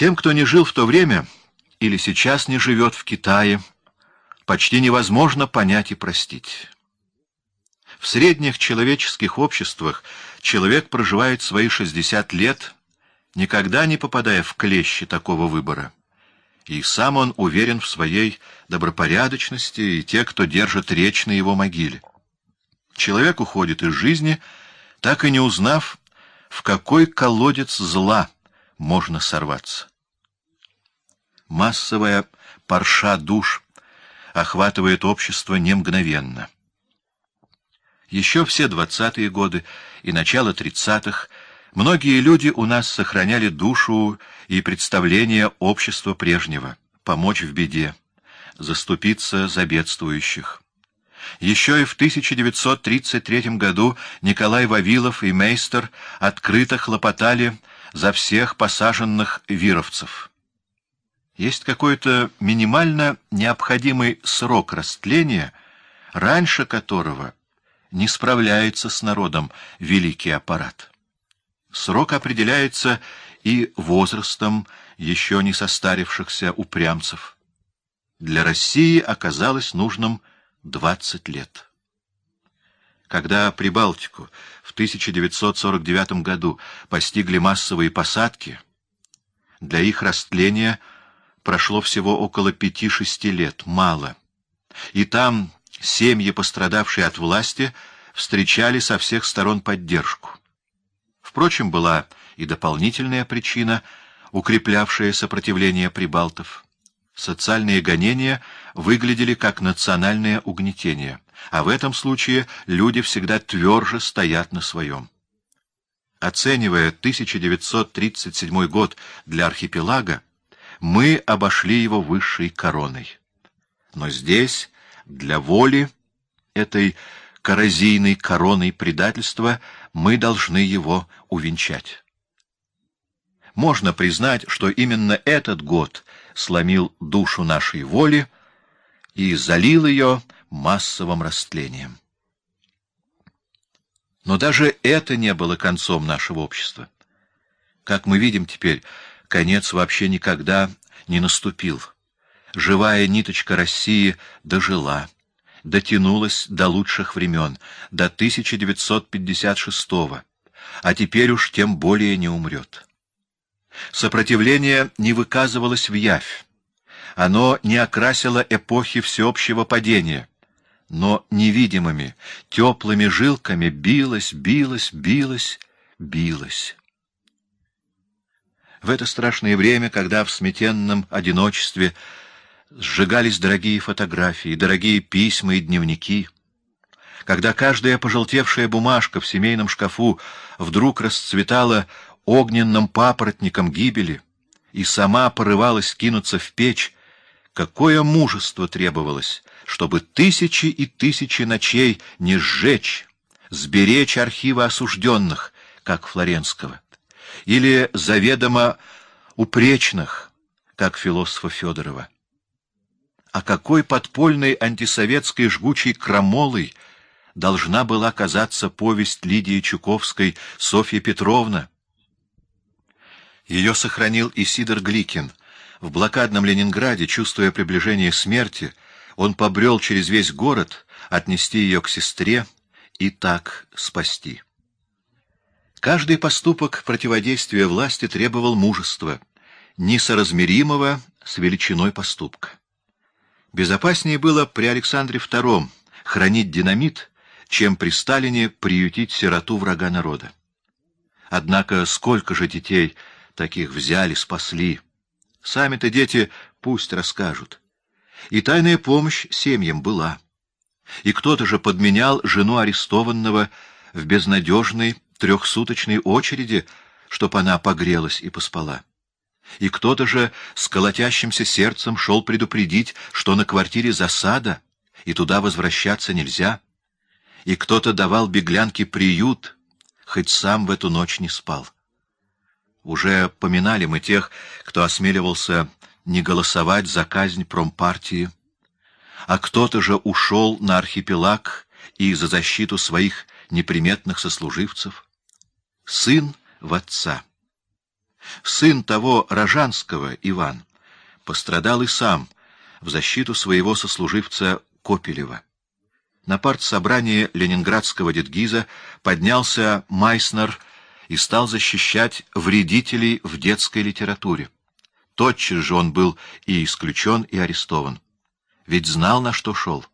Тем, кто не жил в то время или сейчас не живет в Китае, почти невозможно понять и простить. В средних человеческих обществах человек проживает свои 60 лет, никогда не попадая в клещи такого выбора. И сам он уверен в своей добропорядочности, и те, кто держит речь на его могиле. Человек уходит из жизни, так и не узнав, в какой колодец зла можно сорваться. Массовая парша душ охватывает общество не мгновенно. Еще все двадцатые годы и начало тридцатых многие люди у нас сохраняли душу и представление общества прежнего, помочь в беде, заступиться за бедствующих. Еще и в 1933 году Николай Вавилов и Мейстер открыто хлопотали за всех посаженных вировцев. Есть какой-то минимально необходимый срок растления, раньше которого не справляется с народом великий аппарат. Срок определяется и возрастом еще не состарившихся упрямцев. Для России оказалось нужным 20 лет. Когда Прибалтику в 1949 году постигли массовые посадки, для их растления прошло всего около 5-6 лет, мало. И там семьи, пострадавшие от власти, встречали со всех сторон поддержку. Впрочем, была и дополнительная причина, укреплявшая сопротивление прибалтов. Социальные гонения выглядели как национальное угнетение, а в этом случае люди всегда тверже стоят на своем. Оценивая 1937 год для архипелага, мы обошли его высшей короной. Но здесь, для воли этой коррозийной короной предательства, мы должны его увенчать. Можно признать, что именно этот год сломил душу нашей воли и залил ее массовым растлением. Но даже это не было концом нашего общества. Как мы видим теперь, конец вообще никогда не наступил. Живая ниточка России дожила, дотянулась до лучших времен, до 1956-го, а теперь уж тем более не умрет. Сопротивление не выказывалось в явь. Оно не окрасило эпохи всеобщего падения, но невидимыми, теплыми жилками билось, билось, билось, билось. В это страшное время, когда в сметенном одиночестве сжигались дорогие фотографии, дорогие письма и дневники, когда каждая пожелтевшая бумажка в семейном шкафу вдруг расцветала огненным папоротником гибели и сама порывалась кинуться в печь, какое мужество требовалось, чтобы тысячи и тысячи ночей не сжечь, сберечь архивы осужденных, как Флоренского, или заведомо упречных, как философа Федорова. А какой подпольной антисоветской жгучей крамолой должна была казаться повесть Лидии Чуковской «Софья Петровна», ее сохранил и Сидор Гликин. В блокадном Ленинграде, чувствуя приближение смерти, он побрел через весь город отнести ее к сестре и так спасти. Каждый поступок противодействия власти требовал мужества, несоразмеримого с величиной поступка. Безопаснее было при Александре II хранить динамит, чем при Сталине приютить сироту врага народа. Однако сколько же детей Таких взяли, спасли. Сами-то дети пусть расскажут. И тайная помощь семьям была. И кто-то же подменял жену арестованного в безнадежной трехсуточной очереди, чтоб она погрелась и поспала. И кто-то же с колотящимся сердцем шел предупредить, что на квартире засада, и туда возвращаться нельзя. И кто-то давал беглянке приют, хоть сам в эту ночь не спал. Уже поминали мы тех, кто осмеливался не голосовать за казнь промпартии, а кто-то же ушел на архипелаг и за защиту своих неприметных сослуживцев. Сын в отца. Сын того Рожанского, Иван, пострадал и сам в защиту своего сослуживца Копелева. На партсобрании ленинградского Дедгиза поднялся Майснер и стал защищать вредителей в детской литературе. Тотчас же он был и исключен, и арестован. Ведь знал, на что шел.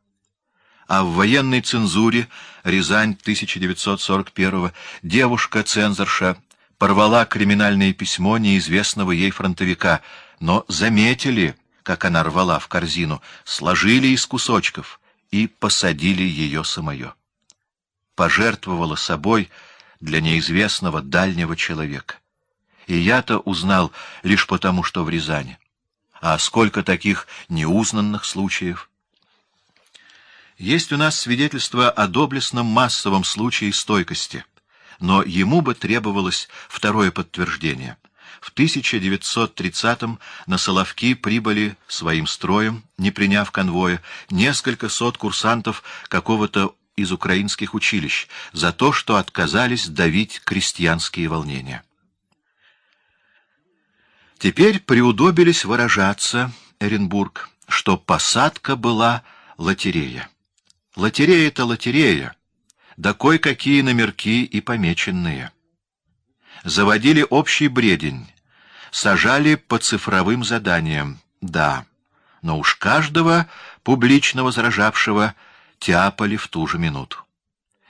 А в военной цензуре Рязань 1941 девушка-цензорша порвала криминальное письмо неизвестного ей фронтовика, но заметили, как она рвала в корзину, сложили из кусочков и посадили ее самое. Пожертвовала собой для неизвестного дальнего человека. И я-то узнал лишь потому, что в Рязани. А сколько таких неузнанных случаев? Есть у нас свидетельство о доблестном массовом случае стойкости — но ему бы требовалось второе подтверждение. В 1930-м на Соловки прибыли своим строем, не приняв конвоя, несколько сот курсантов какого-то из украинских училищ за то, что отказались давить крестьянские волнения. Теперь приудобились выражаться, Эренбург, что посадка была лотерея. Лотерея-то лотерея, да кое-какие номерки и помеченные. Заводили общий бредень, сажали по цифровым заданиям, да, но уж каждого публично возражавшего тяпали в ту же минуту.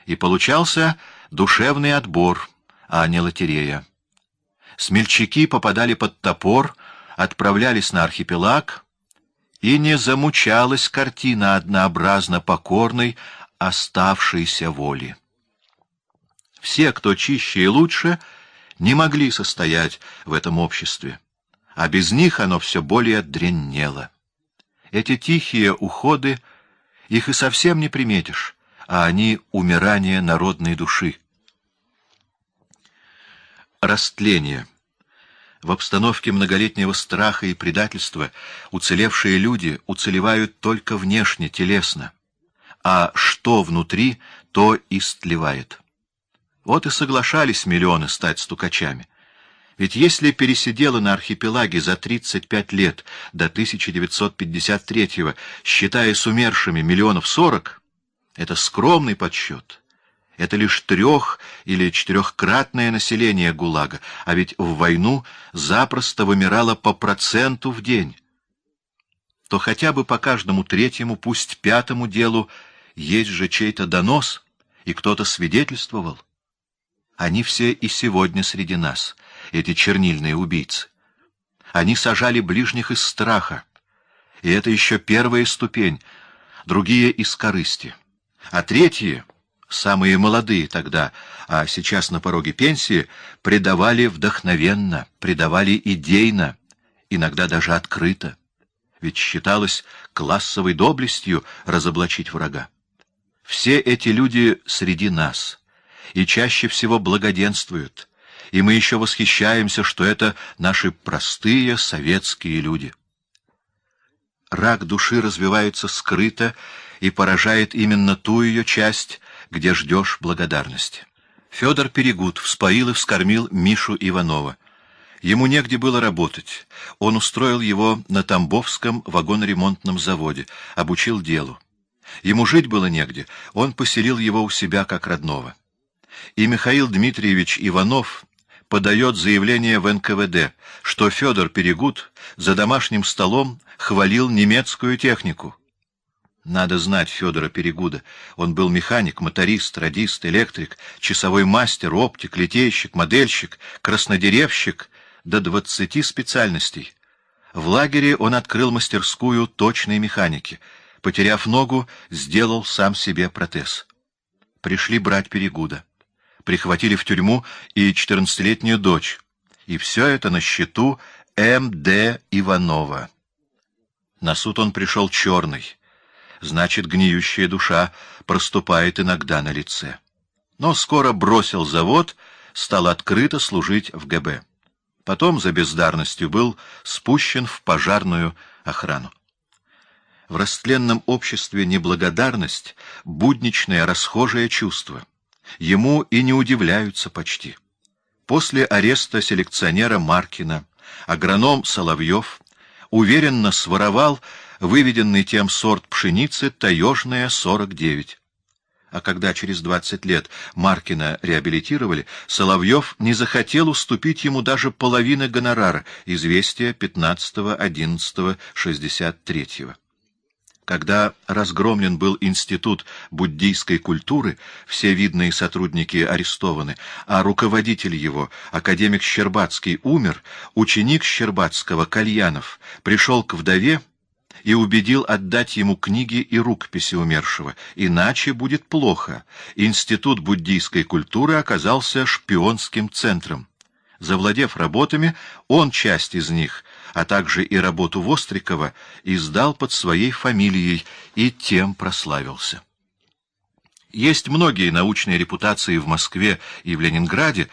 И получался душевный отбор, а не лотерея. Смельчаки попадали под топор, отправлялись на архипелаг, и не замучалась картина однообразно покорной, оставшейся воли. Все, кто чище и лучше, не могли состоять в этом обществе, а без них оно все более дреннело. Эти тихие уходы, их и совсем не приметишь, а они — умирание народной души. Растление. В обстановке многолетнего страха и предательства уцелевшие люди уцелевают только внешне, телесно а что внутри, то истлевает. Вот и соглашались миллионы стать стукачами. Ведь если пересидела на архипелаге за 35 лет до 1953-го, считая с умершими миллионов сорок, это скромный подсчет. Это лишь трех- или четырехкратное население ГУЛАГа, а ведь в войну запросто вымирало по проценту в день. То хотя бы по каждому третьему, пусть пятому делу есть же чей-то донос, и кто-то свидетельствовал. Они все и сегодня среди нас, эти чернильные убийцы. Они сажали ближних из страха, и это еще первая ступень, другие — из корысти. А третьи, самые молодые тогда, а сейчас на пороге пенсии, предавали вдохновенно, предавали идейно, иногда даже открыто. Ведь считалось классовой доблестью разоблачить врага. Все эти люди среди нас, и чаще всего благоденствуют, и мы еще восхищаемся, что это наши простые советские люди. Рак души развивается скрыто и поражает именно ту ее часть, где ждешь благодарности. Федор Перегуд вспоил и вскормил Мишу Иванова. Ему негде было работать. Он устроил его на Тамбовском вагоноремонтном заводе, обучил делу. Ему жить было негде, он поселил его у себя как родного. И Михаил Дмитриевич Иванов подает заявление в НКВД, что Федор Перегуд за домашним столом хвалил немецкую технику. Надо знать Федора Перегуда. Он был механик, моторист, радист, электрик, часовой мастер, оптик, литейщик, модельщик, краснодеревщик до двадцати специальностей. В лагере он открыл мастерскую точной механики — Потеряв ногу, сделал сам себе протез. Пришли брать Перегуда. Прихватили в тюрьму и четырнадцатилетнюю дочь. И все это на счету М.Д. Иванова. На суд он пришел черный. Значит, гниющая душа проступает иногда на лице. Но скоро бросил завод, стал открыто служить в ГБ. Потом за бездарностью был спущен в пожарную охрану. В растленном обществе неблагодарность — будничное расхожее чувство. Ему и не удивляются почти. После ареста селекционера Маркина агроном Соловьев уверенно своровал выведенный тем сорт пшеницы «Таежная 49». А когда через 20 лет Маркина реабилитировали, Соловьев не захотел уступить ему даже половины гонорара, известия 15.11.63. Когда разгромлен был Институт буддийской культуры, все видные сотрудники арестованы, а руководитель его, академик Щербацкий, умер, ученик Щербацкого, Кальянов, пришел к вдове и убедил отдать ему книги и рукописи умершего, иначе будет плохо. Институт буддийской культуры оказался шпионским центром. Завладев работами, он часть из них а также и работу Вострикова, издал под своей фамилией и тем прославился. Есть многие научные репутации в Москве и в Ленинграде,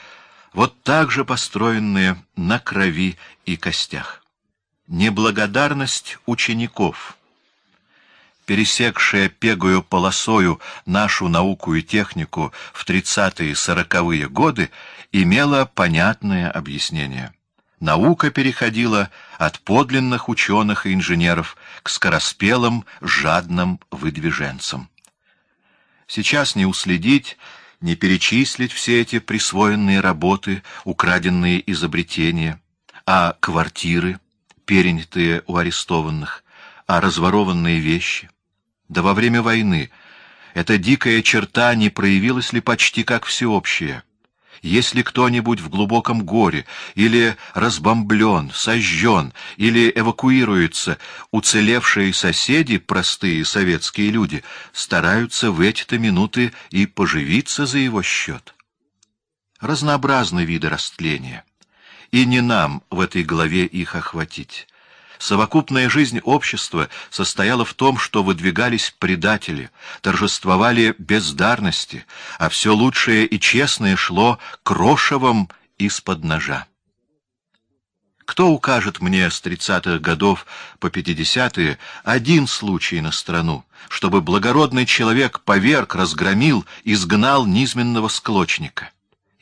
вот так же построенные на крови и костях. Неблагодарность учеников, пересекшая пегую полосою нашу науку и технику в тридцатые-сороковые годы, имела понятное объяснение наука переходила от подлинных ученых и инженеров к скороспелым, жадным выдвиженцам. Сейчас не уследить, не перечислить все эти присвоенные работы, украденные изобретения, а квартиры, перенятые у арестованных, а разворованные вещи. Да во время войны эта дикая черта не проявилась ли почти как всеобщая? Если кто-нибудь в глубоком горе или разбомблен, сожжен или эвакуируется, уцелевшие соседи, простые советские люди, стараются в эти-то минуты и поживиться за его счет. Разнообразны виды растления, и не нам в этой главе их охватить. Совокупная жизнь общества состояла в том, что выдвигались предатели, торжествовали бездарности, а все лучшее и честное шло крошевом из-под ножа. Кто укажет мне с тридцатых годов по пятидесятые один случай на страну, чтобы благородный человек поверг, разгромил, изгнал низменного склочника?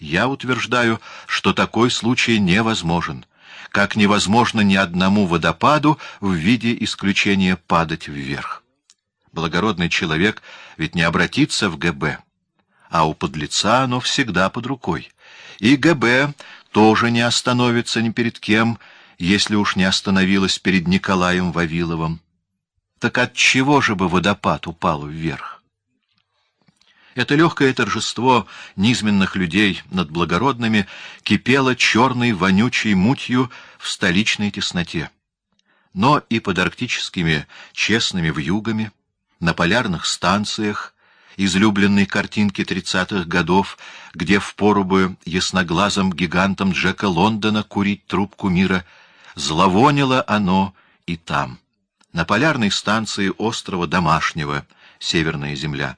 Я утверждаю, что такой случай невозможен как невозможно ни одному водопаду в виде исключения падать вверх. Благородный человек ведь не обратится в ГБ, а у подлеца оно всегда под рукой. И ГБ тоже не остановится ни перед кем, если уж не остановилась перед Николаем Вавиловым. Так от чего же бы водопад упал вверх? Это легкое торжество низменных людей над благородными кипело черной вонючей мутью в столичной тесноте. Но и под арктическими честными вьюгами, на полярных станциях, излюбленной картинки тридцатых годов, где впору бы ясноглазым гигантом Джека Лондона курить трубку мира, зловонило оно и там, на полярной станции острова Домашнего, Северная Земля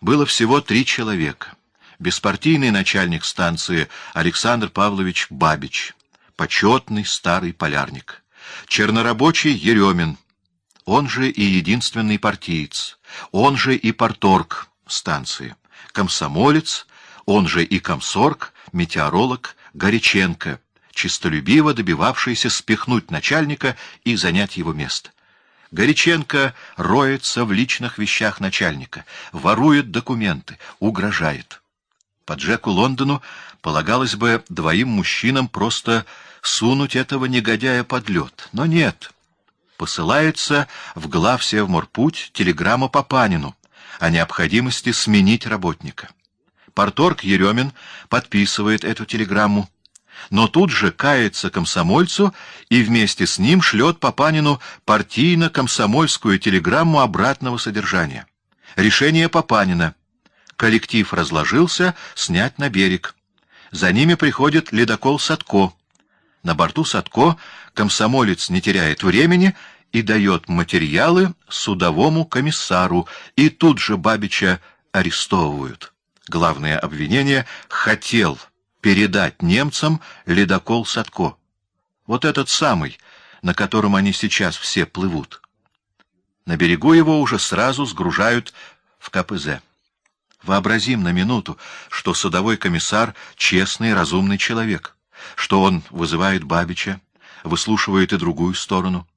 было всего три человека. Беспартийный начальник станции Александр Павлович Бабич, почетный старый полярник. Чернорабочий Еремин, он же и единственный партиец, он же и порторг станции. Комсомолец, он же и комсорг, метеоролог Горяченко, чистолюбиво добивавшийся спихнуть начальника и занять его место. Горяченко роется в личных вещах начальника, ворует документы, угрожает. По Джеку Лондону полагалось бы двоим мужчинам просто сунуть этого негодяя под лед. Но нет. Посылается в главсевморпуть телеграмма Папанину о необходимости сменить работника. Порторг Еремин подписывает эту телеграмму но тут же кается комсомольцу и вместе с ним шлет Папанину партийно-комсомольскую телеграмму обратного содержания. Решение Папанина. Коллектив разложился, снять на берег. За ними приходит ледокол Садко. На борту Садко комсомолец не теряет времени и дает материалы судовому комиссару, и тут же Бабича арестовывают. Главное обвинение — хотел передать немцам ледокол Садко. Вот этот самый, на котором они сейчас все плывут. На берегу его уже сразу сгружают в КПЗ. Вообразим на минуту, что судовой комиссар — честный, разумный человек, что он вызывает Бабича, выслушивает и другую сторону.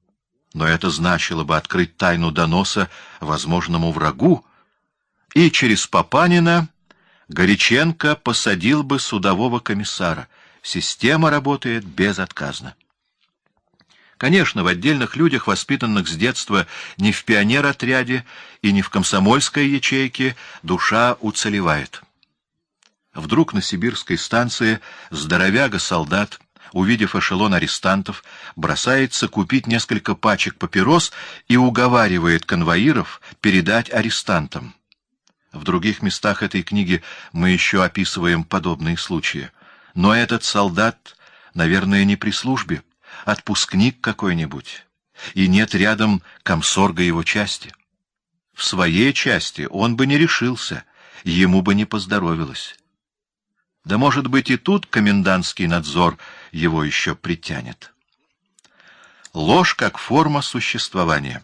Но это значило бы открыть тайну доноса возможному врагу, и через Папанина Горяченко посадил бы судового комиссара. Система работает безотказно. Конечно, в отдельных людях, воспитанных с детства не в пионер-отряде и не в комсомольской ячейке, душа уцелевает. Вдруг на сибирской станции здоровяга-солдат, увидев эшелон арестантов, бросается купить несколько пачек папирос и уговаривает конвоиров передать арестантам. В других местах этой книги мы еще описываем подобные случаи. Но этот солдат, наверное, не при службе отпускник какой-нибудь, и нет рядом комсорга его части. В своей части он бы не решился, ему бы не поздоровилось. Да, может быть, и тут комендантский надзор его еще притянет. Ложь как форма существования.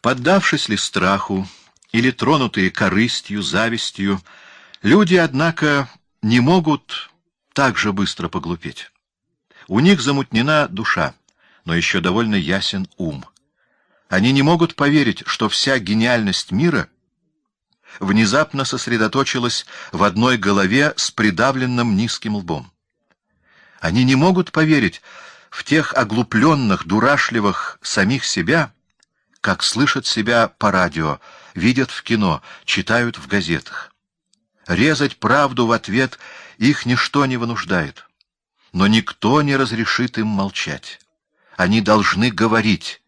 Поддавшись ли страху или тронутые корыстью, завистью, люди, однако, не могут так же быстро поглупеть. У них замутнена душа, но еще довольно ясен ум. Они не могут поверить, что вся гениальность мира внезапно сосредоточилась в одной голове с придавленным низким лбом. Они не могут поверить в тех оглупленных, дурашливых самих себя, как слышат себя по радио, видят в кино, читают в газетах. Резать правду в ответ их ничто не вынуждает но никто не разрешит им молчать. Они должны говорить,